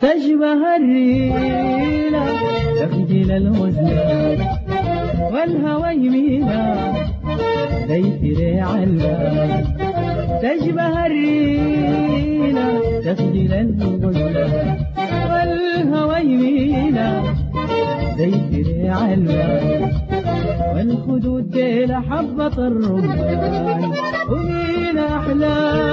تشبه الريلة تخجل الوزن والهوى زي ريع الباب تشبه الريلة تخجل الوزن والهوى زي ريع الباب والخدود ديل حبة الرمان ومين أحلام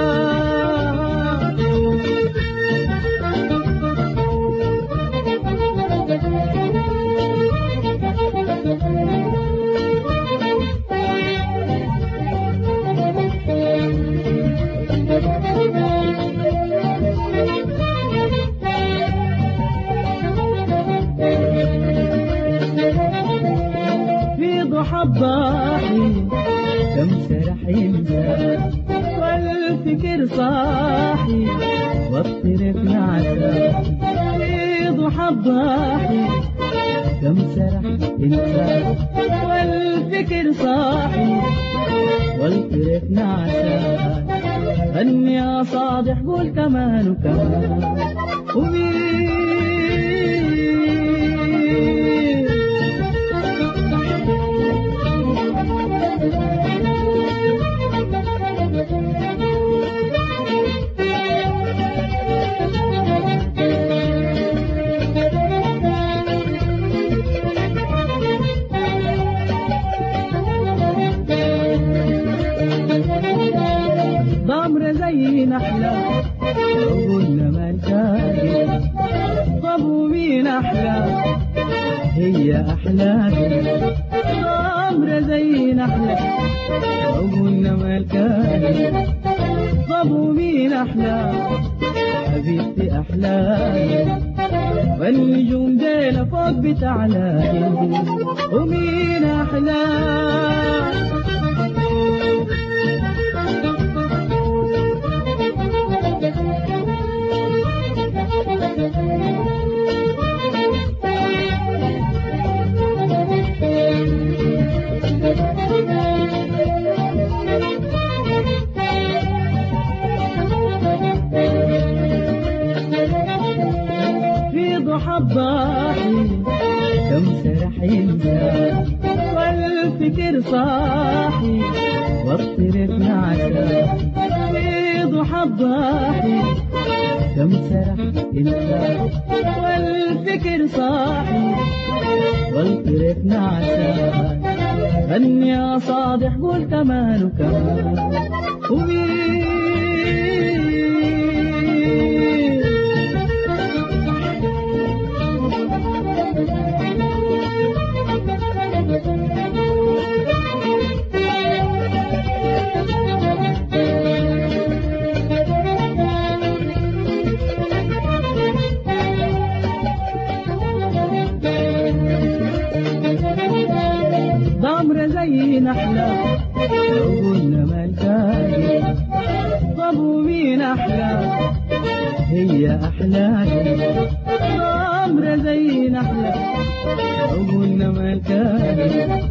الضاحي كم سرح ينسى والفكر صاحي والطرف نعسى في ضحى الضاحي كم سرح ينسى والفكر صاحي والطرف نعسى غني يا صادح قول كمان وكمان ومين زي نحلة وقلنا ما نشاهد طب ومين أحلى. هي أحلى ضمر زي نحلة وقلنا ما الكاهن طب ومين أحلى حبيبتي أحلى والنجوم دينا فوق بتعلى ومين أحلى. ينسى والفكر صاحي والطرف نعسى في ضحى الضاحي كم سرح ينسى والفكر صاحي. والطرف نعسى غني يا صادح قول كمان وكمان ومين زي نحلة لو قلنا ما الكاهن طب ومين أحلى. هي أحلى. ضمر زي نحلة لو قلنا ما الكاهن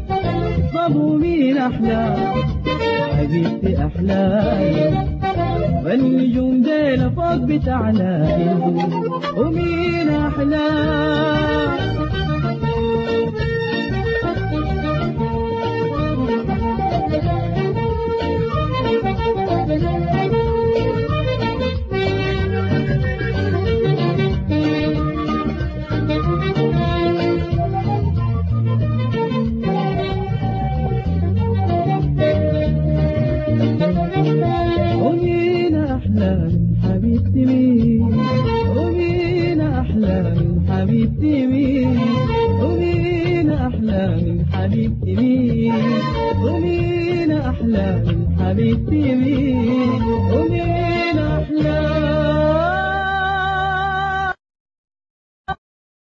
طب ومين أحلى. حبيبتي أحلى. والنجوم دينا فوق بتعلى. ومين أحلى؟ أحلى حبيبتي مين ومين أحلى من حبيبتي مين ومين أحلى من حبيبتي مين ومين أحلى